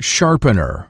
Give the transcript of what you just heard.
sharpener.